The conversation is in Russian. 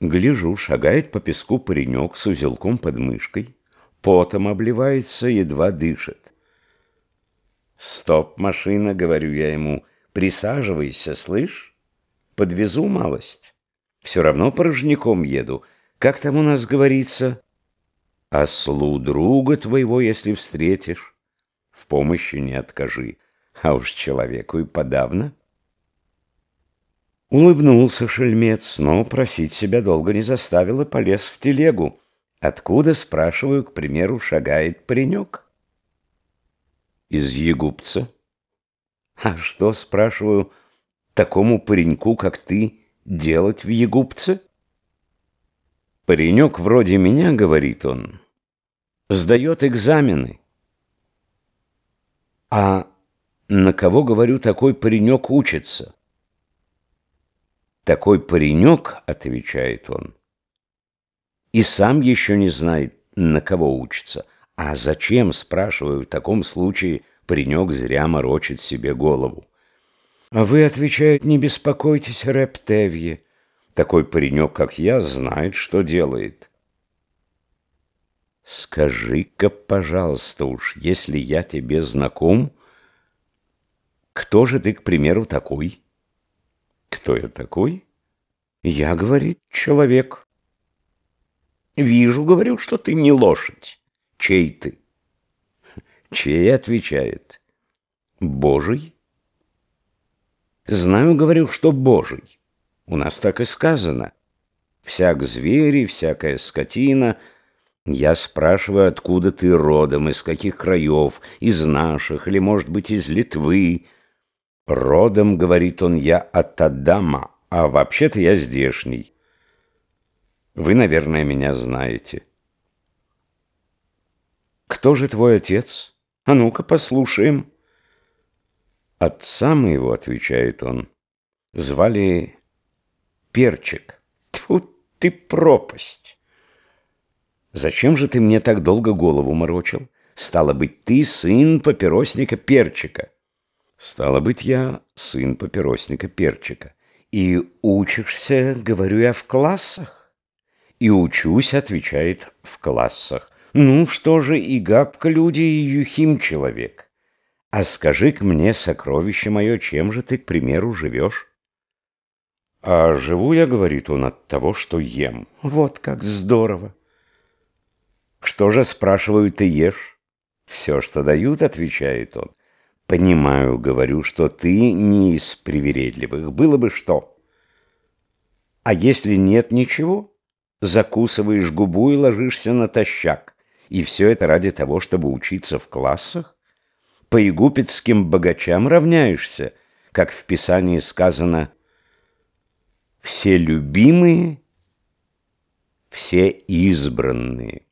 Гляжу, шагает по песку паренек с узелком под мышкой, потом обливается, едва дышит. «Стоп, машина!» — говорю я ему. «Присаживайся, слышь? Подвезу малость. Все равно порожняком еду. Как там у нас говорится? Ослу друга твоего, если встретишь, в помощи не откажи, а уж человеку и подавно». Улыбнулся шельмец, но просить себя долго не заставил и полез в телегу. Откуда, спрашиваю, к примеру, шагает паренек? Из Егупца. А что, спрашиваю, такому пареньку, как ты, делать в Егупце? Паренек вроде меня, говорит он, сдает экзамены. А на кого, говорю, такой паренек учится? Такой паренек, отвечает он, и сам еще не знает, на кого учится. А зачем, спрашиваю, в таком случае паренек зря морочит себе голову? А вы, отвечает, не беспокойтесь, Рептевье. Такой паренек, как я, знает, что делает. Скажи-ка, пожалуйста уж, если я тебе знаком, кто же ты, к примеру, такой? Кто я такой? Я, говорит, человек. Вижу, говорю, что ты не лошадь. Чей ты? Чей, отвечает. Божий. Знаю, говорю, что Божий. У нас так и сказано. Всяк звери, всякая скотина. Я спрашиваю, откуда ты родом, из каких краев, из наших, или, может быть, из Литвы, Родом, говорит он, я от Адама, а вообще-то я здешний. Вы, наверное, меня знаете. Кто же твой отец? А ну-ка послушаем. Отца моего, отвечает он, звали Перчик. Тьфу ты пропасть! Зачем же ты мне так долго голову морочил? Стало быть, ты сын папиросника Перчика. Стало быть, я сын папиросника Перчика. И учишься, говорю я, в классах? И учусь, отвечает, в классах. Ну что же, и Габка люди, и Юхим человек. А скажи-ка мне, сокровище мое, чем же ты, к примеру, живешь? А живу я, говорит он, от того, что ем. Вот как здорово. Что же, спрашиваю, ты ешь? Все, что дают, отвечает он. Понимаю, говорю, что ты не из привередливых. Было бы что. А если нет ничего, закусываешь губу и ложишься натощак. И все это ради того, чтобы учиться в классах? По егупетским богачам равняешься, как в Писании сказано «все любимые, все избранные».